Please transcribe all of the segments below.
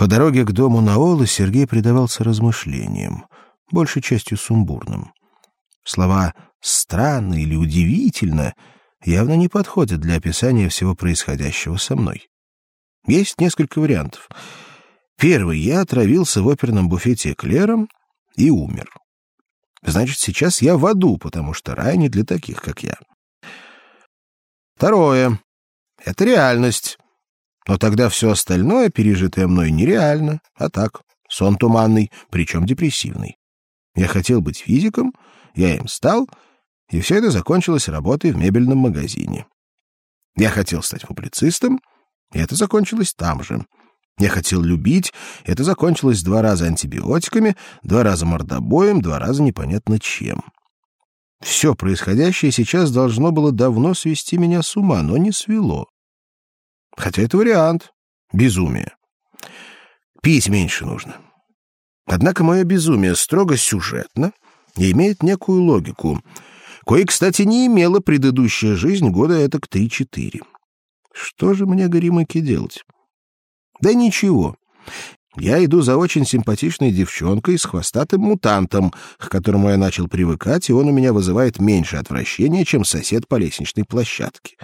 По дороге к дому Наолы Сергей предавался размышлениям, большей частью сумбурным. Слова «странно» или «удивительно» явно не подходят для описания всего происходящего со мной. Есть несколько вариантов. Первый. Я отравился в оперном буфете эклером и умер. Значит, сейчас я в аду, потому что рай не для таких, как я. Второе. Это реальность. Но тогда все остальное, пережитое мной, нереально, а так, сон туманный, причем депрессивный. Я хотел быть физиком, я им стал, и все это закончилось работой в мебельном магазине. Я хотел стать публицистом, и это закончилось там же. Я хотел любить, и это закончилось два раза антибиотиками, два раза мордобоем, два раза непонятно чем. Все происходящее сейчас должно было давно свести меня с ума, но не свело. Хотя это вариант. Безумие. Пить меньше нужно. Однако мое безумие строго сюжетно и имеет некую логику, кое, кстати, не имела предыдущая жизнь года это к три-четыре. Что же мне, Горимыки, делать? Да ничего. Я иду за очень симпатичной девчонкой с хвостатым мутантом, к которому я начал привыкать, и он у меня вызывает меньше отвращения, чем сосед по лестничной площадке.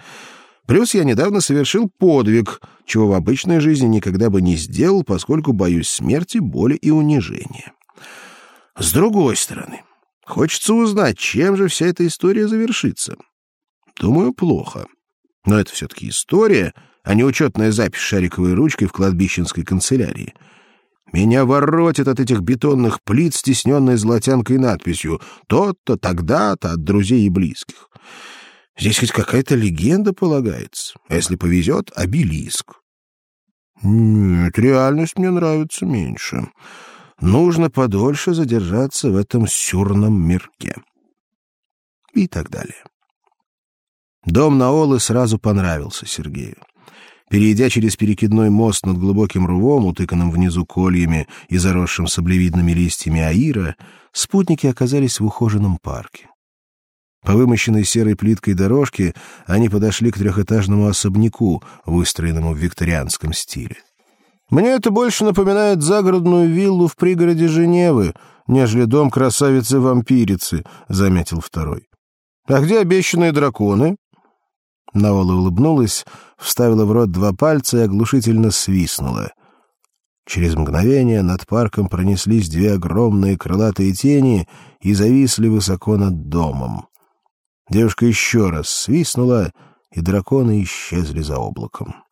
Плюс я недавно совершил подвиг, чего в обычной жизни никогда бы не сделал, поскольку боюсь смерти, боли и унижения. С другой стороны, хочется узнать, чем же вся эта история завершится. Думаю, плохо. Но это все-таки история, а не учетная запись шариковой ручкой в кладбищенской канцелярии. Меня воротит от этих бетонных плит, стесненной золотянкой надписью «Тот-то, тогда-то» от друзей и близких. Здесь хоть какая-то легенда полагается. А если повезет, обелиск. Нет, реальность мне нравится меньше. Нужно подольше задержаться в этом сюрном мирке. И так далее. Дом Наолы сразу понравился Сергею. Перейдя через перекидной мост над глубоким рвом, утыканным внизу кольями и заросшим саблевидными листьями аира, спутники оказались в ухоженном парке. По вымощенной серой плиткой дорожке они подошли к трехэтажному особняку, выстроенному в викторианском стиле. «Мне это больше напоминает загородную виллу в пригороде Женевы, нежели дом красавицы-вампирицы», — заметил второй. «А где обещанные драконы?» Наола улыбнулась, вставила в рот два пальца и оглушительно свистнула. Через мгновение над парком пронеслись две огромные крылатые тени и зависли высоко над домом. Девушка еще раз свистнула, и драконы исчезли за облаком.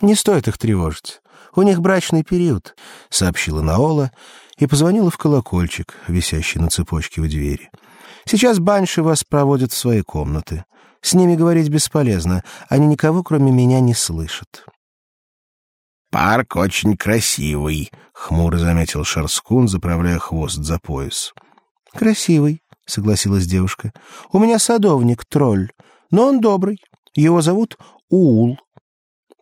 «Не стоит их тревожить. У них брачный период», — сообщила Наола и позвонила в колокольчик, висящий на цепочке у двери. «Сейчас банши вас проводят в свои комнаты. С ними говорить бесполезно, они никого, кроме меня, не слышат». «Парк очень красивый», — хмуро заметил Шарскун, заправляя хвост за пояс. «Красивый», — согласилась девушка. «У меня садовник, тролль, но он добрый. Его зовут Уул».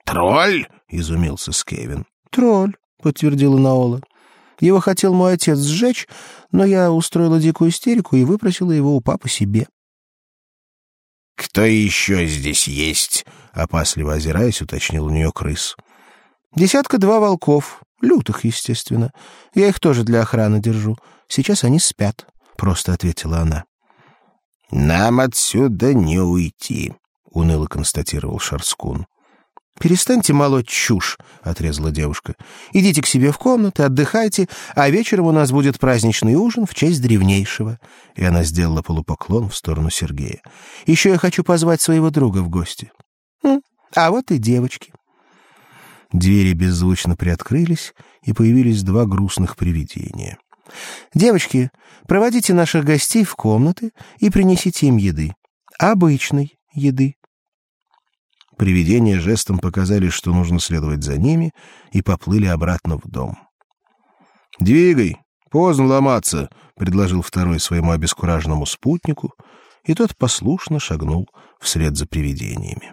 «Тролль?» — изумился Скевин. «Тролль», — подтвердила Наола. «Его хотел мой отец сжечь, но я устроила дикую истерику и выпросила его у папы себе». «Кто еще здесь есть?» — опасливо озираясь, уточнил у нее крыс. «Десятка-два волков, лютых, естественно. Я их тоже для охраны держу. Сейчас они спят» просто ответила она. Нам отсюда не уйти, уныло констатировал Шарскун. Перестаньте молоть чушь, отрезала девушка. Идите к себе в комнаты, отдыхайте, а вечером у нас будет праздничный ужин в честь древнейшего. И она сделала полупоклон в сторону Сергея. Еще я хочу позвать своего друга в гости. А вот и девочки. Двери беззвучно приоткрылись, и появились два грустных привидения. Девочки, проводите наших гостей в комнаты и принесите им еды. Обычной еды. Привидения жестом показали, что нужно следовать за ними, и поплыли обратно в дом. «Двигай! Поздно ломаться!» — предложил второй своему обескураженному спутнику, и тот послушно шагнул вслед за привидениями.